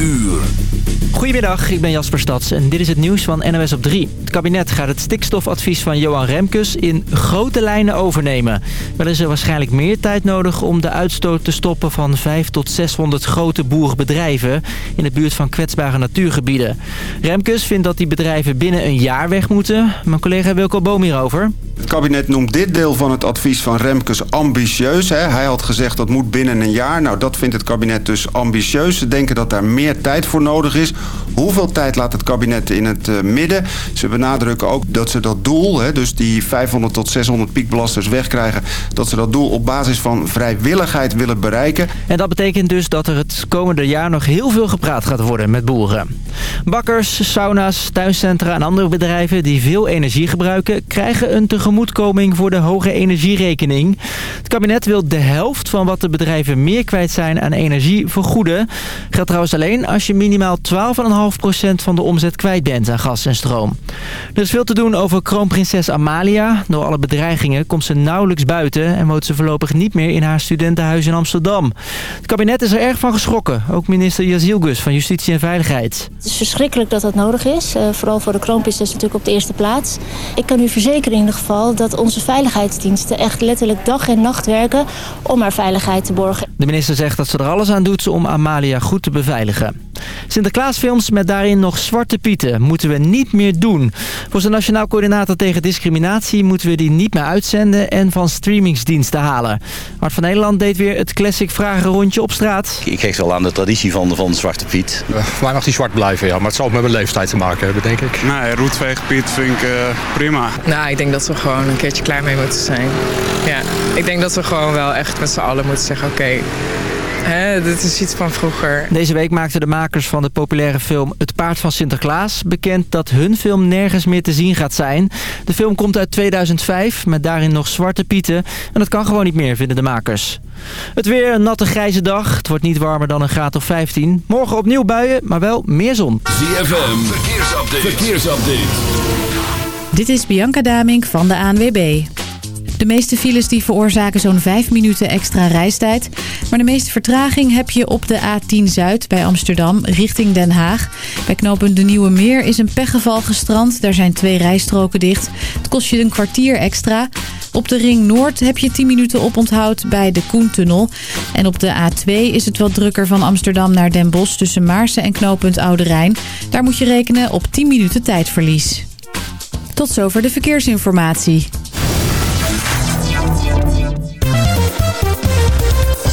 uur. Goedemiddag, ik ben Jasper Stads en dit is het nieuws van NOS op 3. Het kabinet gaat het stikstofadvies van Johan Remkes in grote lijnen overnemen. Wel is er waarschijnlijk meer tijd nodig om de uitstoot te stoppen van 5 tot 600 grote boerenbedrijven in de buurt van kwetsbare natuurgebieden. Remkes vindt dat die bedrijven binnen een jaar weg moeten. Mijn collega Wilco Boom hierover. Het kabinet noemt dit deel van het advies van Remkes ambitieus. Hè. Hij had gezegd dat moet binnen een jaar. Nou, dat vindt het kabinet dus ambitieus. Ze denken dat daar meer tijd voor nodig is. Hoeveel tijd laat het kabinet in het uh, midden? Ze benadrukken ook dat ze dat doel, hè, dus die 500 tot 600 piekbelasters wegkrijgen... dat ze dat doel op basis van vrijwilligheid willen bereiken. En dat betekent dus dat er het komende jaar nog heel veel gepraat gaat worden met boeren. Bakkers, sauna's, tuincentra en andere bedrijven die veel energie gebruiken... krijgen een tegemoetkoming voor de hoge energierekening. Het kabinet wil de helft van wat de bedrijven meer kwijt zijn aan energie vergoeden. Geldt trouwens alleen als je minimaal 12,5% van de omzet kwijt bent aan gas en stroom. Er is veel te doen over kroonprinses Amalia. Door alle bedreigingen komt ze nauwelijks buiten en woont ze voorlopig niet meer in haar studentenhuis in Amsterdam. Het kabinet is er erg van geschrokken. Ook minister Jazielgus van Justitie en Veiligheid. Het is verschrikkelijk dat dat nodig is. Uh, vooral voor de kroonprinses natuurlijk op de eerste plaats. Ik kan u verzekeren in ieder geval dat onze veiligheidsdiensten echt letterlijk dag en nacht werken om haar veiligheid te borgen. De minister zegt dat ze er alles aan doet om Amalia goed te beveiligen. Sinterklaasfilms met daarin nog zwarte pieten moeten we niet meer doen. Voor zijn Nationaal Coördinator tegen Discriminatie moeten we die niet meer uitzenden en van streamingsdiensten halen. Hart van Nederland deed weer het classic vragenrondje op straat. Ik geef wel aan de traditie van, van Zwarte Piet. Uh, mag die zwart blijven, ja. Maar het zal ook met mijn leeftijd te maken hebben, denk ik. Nee, roetveegpiet vind ik uh, prima. Nou, ik denk dat we gewoon een keertje klaar mee moeten zijn. Ja, ik denk dat we gewoon wel echt met z'n allen moeten zeggen... oké, okay, dit is iets van vroeger. Deze week maakten de makers van de populaire film Het Paard van Sinterklaas bekend dat hun film nergens meer te zien gaat zijn. De film komt uit 2005 met daarin nog zwarte pieten. En dat kan gewoon niet meer, vinden de makers. Het weer een natte grijze dag. Het wordt niet warmer dan een graad of 15. Morgen opnieuw buien, maar wel meer zon. ZFM, verkeersupdate. verkeersupdate. Dit is Bianca Damink van de ANWB. De meeste files die veroorzaken zo'n 5 minuten extra reistijd. Maar de meeste vertraging heb je op de A10 Zuid bij Amsterdam richting Den Haag. Bij knooppunt De Nieuwe Meer is een pechgeval gestrand. Daar zijn twee rijstroken dicht. Het kost je een kwartier extra. Op de Ring Noord heb je 10 minuten oponthoud bij de Koentunnel. En op de A2 is het wat drukker van Amsterdam naar Den Bosch tussen Maarsen en knooppunt Oude Rijn. Daar moet je rekenen op 10 minuten tijdverlies. Tot zover de verkeersinformatie.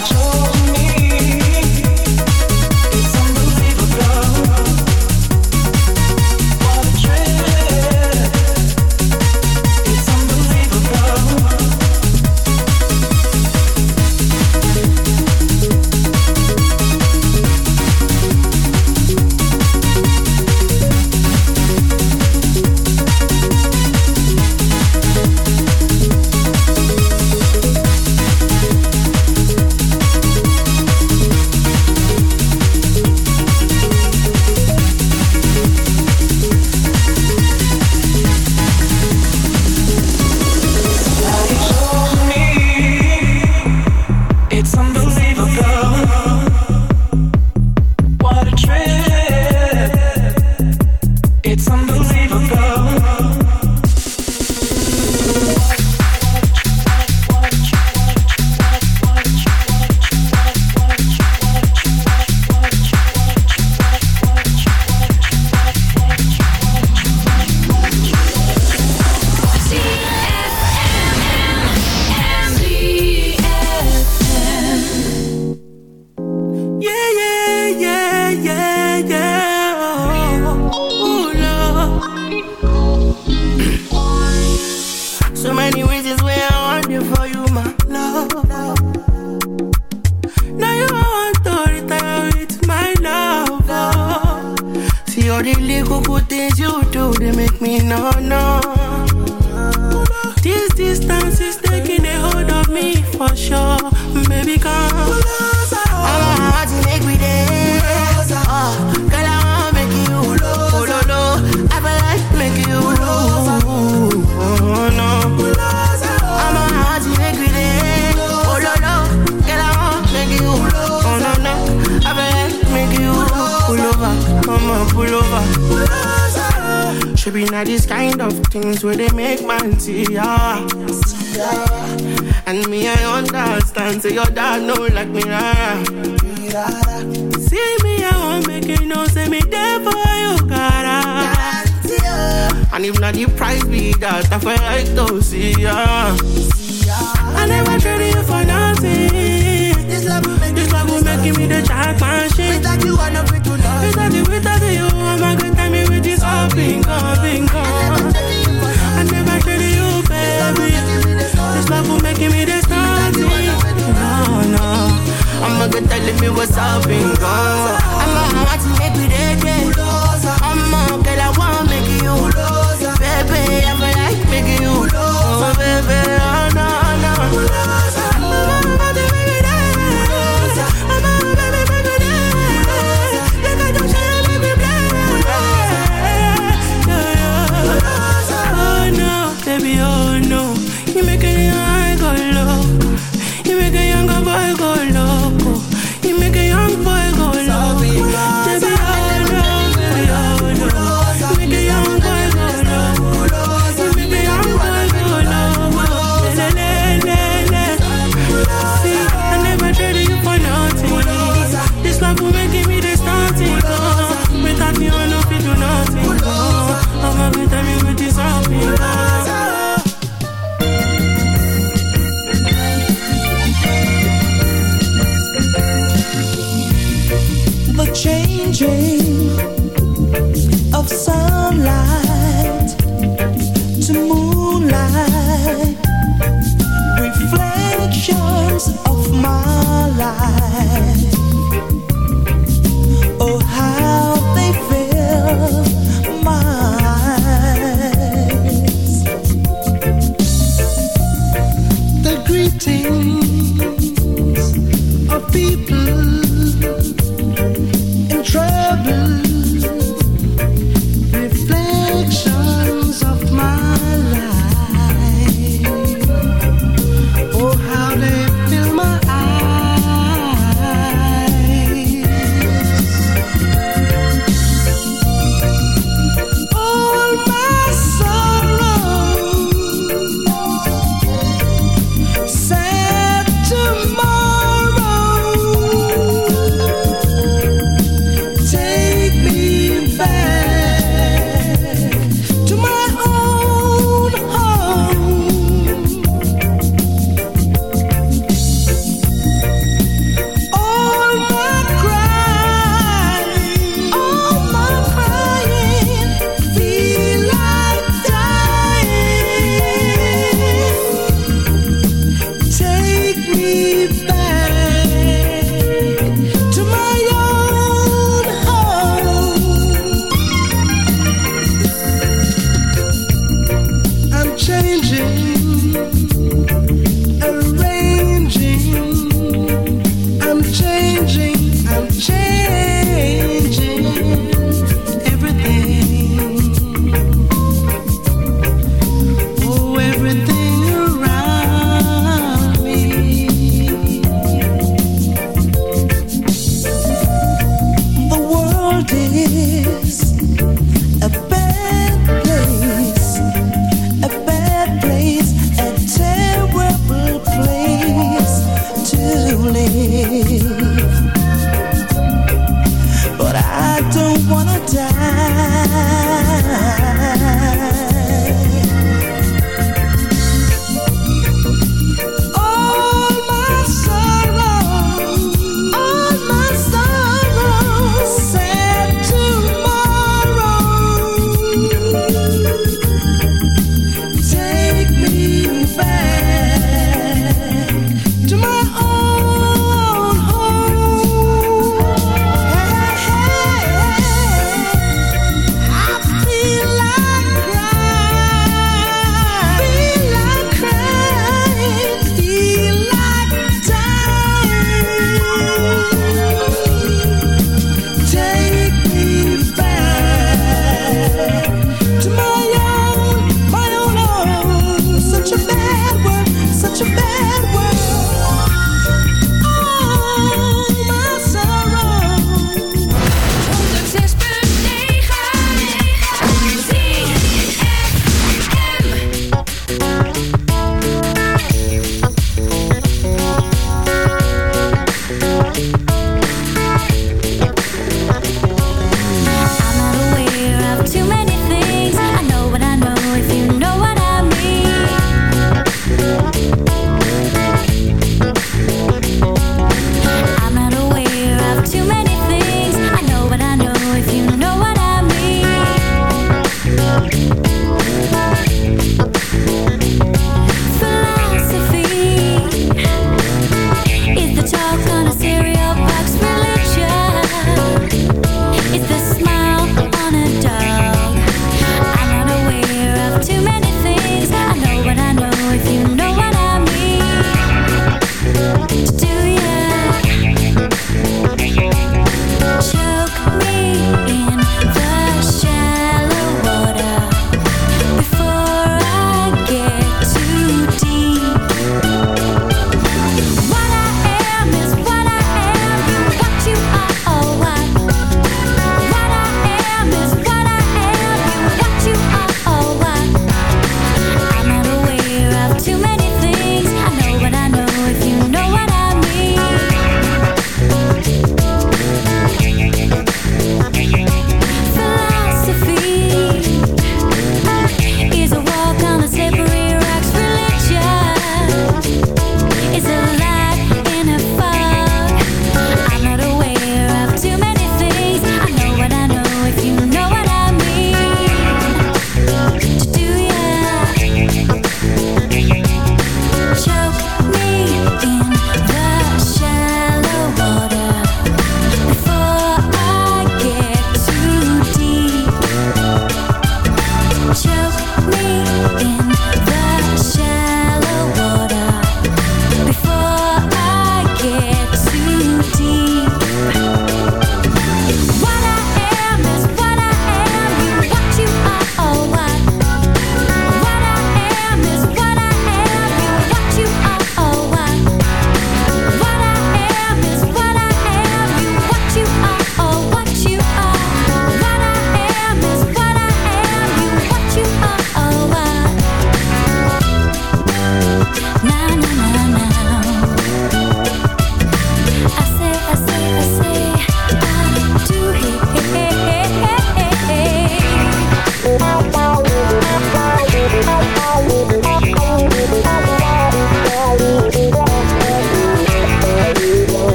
control Of these kind of things where they make man see ya. Yeah. And me, I understand, say your dad know like me, rara. See me, I won't make it no, say me there for you, cara. Ah. And if not the price be that, I feel like to see ya. I never traded you for nothing. This love will make, this love will make me the jackpot machine. Without you, without you, I'm a good time with this all bingo, bingo. I never treated you, baby. This love will making me this. No, no. I'm a good time, let me what's up. I'm a watch you every day, day. I'm a girl, I wanna make you. Baby, I feel like making you. Oh, baby, oh, No, no, no.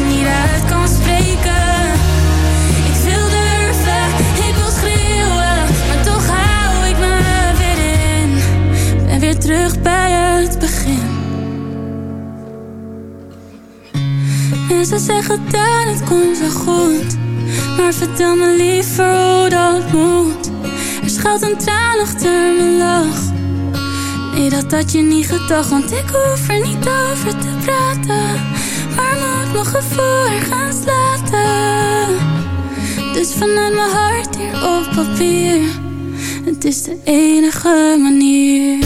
uit kan spreken. Ik wil durven, ik wil schreeuwen, maar toch hou ik me weer in. Ben weer terug bij het begin. Mensen zeggen dat het komt wel goed, maar vertel me liever hoe dat moet. Er schuilt een traan achter mijn lach. Nee, dat had je niet gedacht, want ik hoef er niet over te praten. Maar moet mijn gevoel gaan slaten. Dus vanuit mijn hart hier op papier. Het is de enige manier.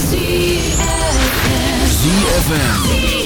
ZFM. Today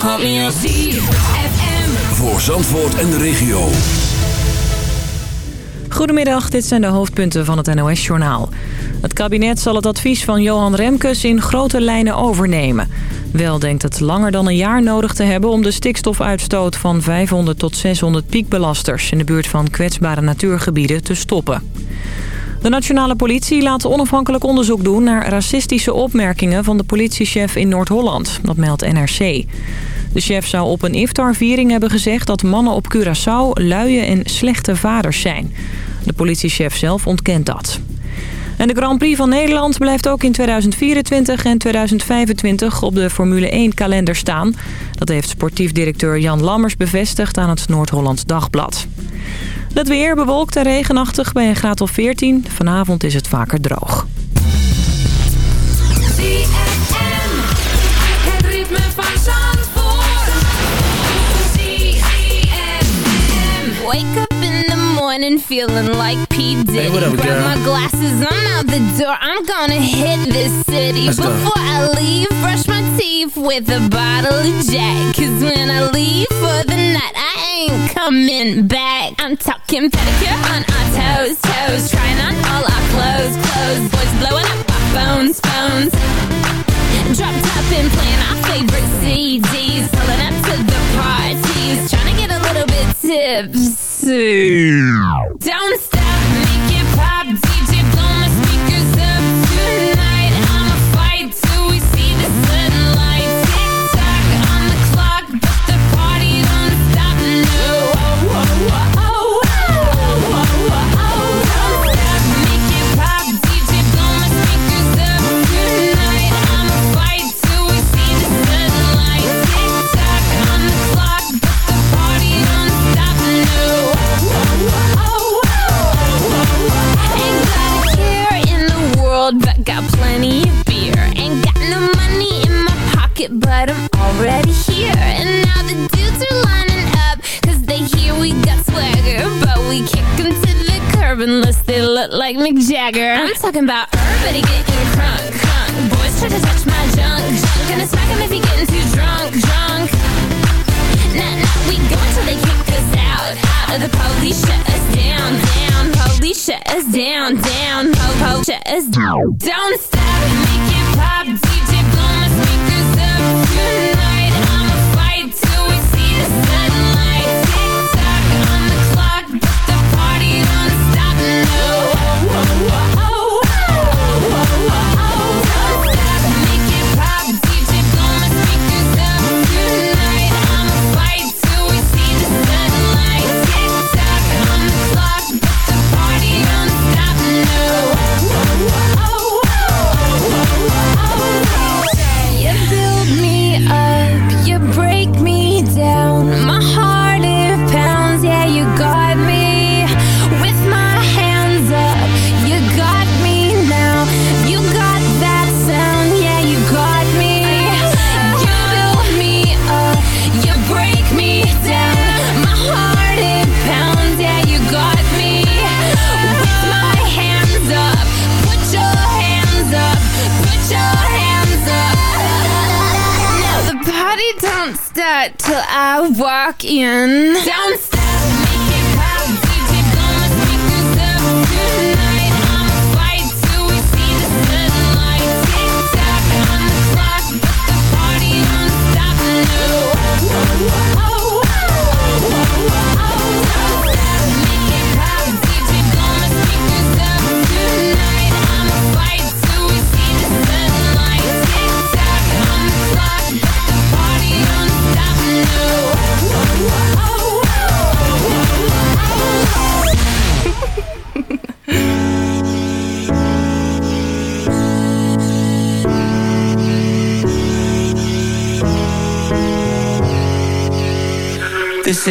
call me up Voor Zandvoort en de regio. Goedemiddag, dit zijn de hoofdpunten van het NOS-journaal. Het kabinet zal het advies van Johan Remkes in grote lijnen overnemen. Wel denkt het langer dan een jaar nodig te hebben... om de stikstofuitstoot van 500 tot 600 piekbelasters... in de buurt van kwetsbare natuurgebieden te stoppen. De nationale politie laat onafhankelijk onderzoek doen... naar racistische opmerkingen van de politiechef in Noord-Holland. Dat meldt NRC. De chef zou op een iftarviering hebben gezegd... dat mannen op Curaçao luie en slechte vaders zijn. De politiechef zelf ontkent dat. En de Grand Prix van Nederland blijft ook in 2024 en 2025 op de Formule 1-kalender staan. Dat heeft sportief directeur Jan Lammers bevestigd aan het Noord-Hollands Dagblad. Het weer bewolkt en regenachtig bij een graad of 14. Vanavond is het vaker droog. Wake up in the morning feeling like P. Diddy. Hey, what up, Grab girl? my glasses, I'm out the door. I'm gonna hit this city. Let's go. Before I leave, brush my teeth with a bottle of Jack. Cause when I leave for the night, ain't coming back. I'm talking pedicure on our toes, toes. Trying on all our clothes, clothes. Boys blowing up our phones, phones. Drop top and playing our favorite CDs. Pulling up to the parties. Trying to get a little bit tipsy. Don't stop, make it pop. Unless they look like Mick Jagger. I'm talking about everybody getting crunk, crunk. Boys try to touch my junk, junk. Gonna smack him if he getting too drunk, drunk. Nah, nah, we go until they kick us out, out. The police shut us down, down. Police shut us down, down. Po, po, shut us down. Don't stop, make it pop. DJ blow my speakers up tonight.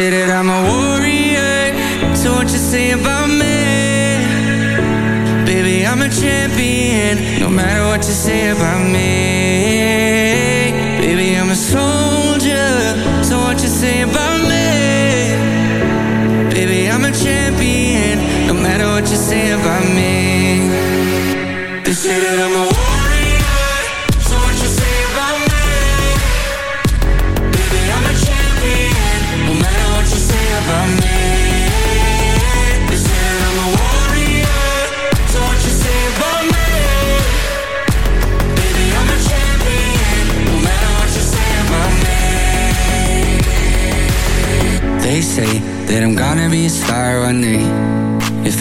shit that I'm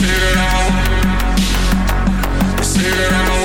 say it out. say it out.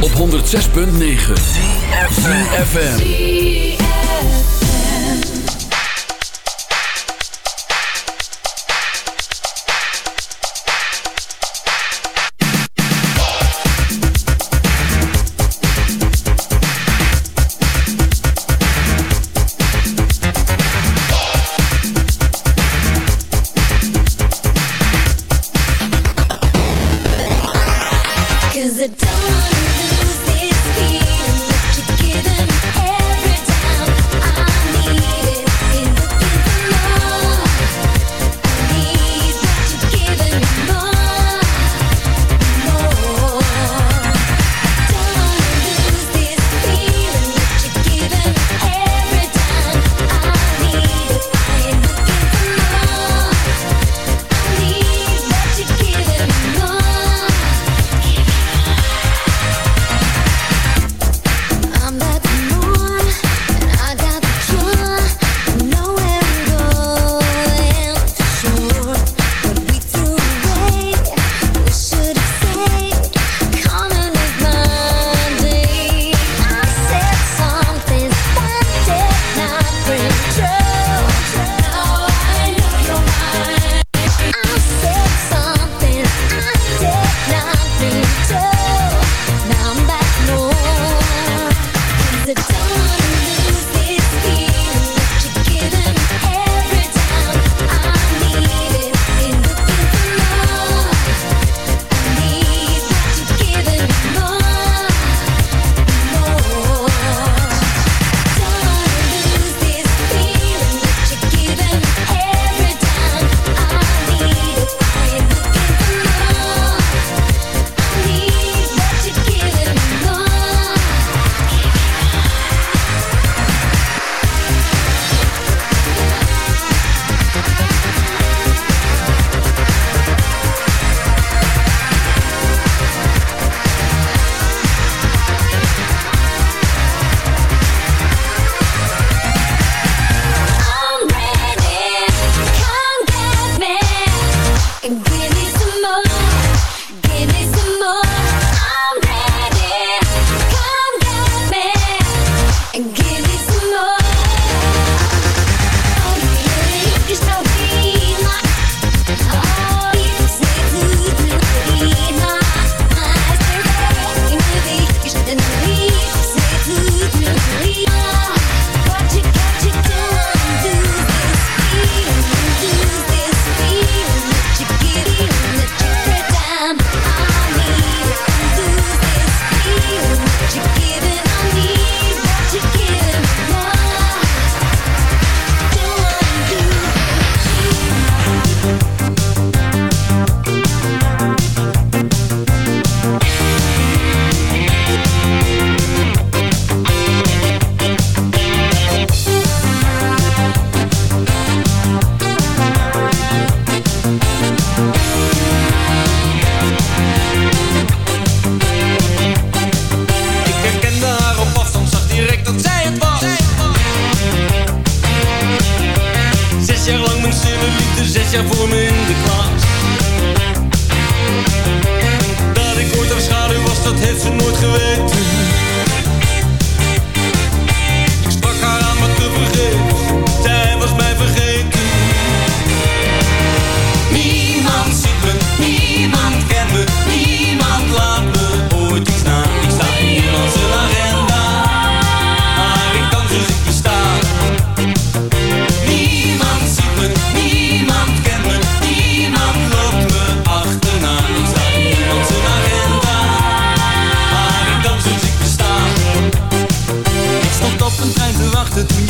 Op 106.9 Is it done?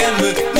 niemand kent me,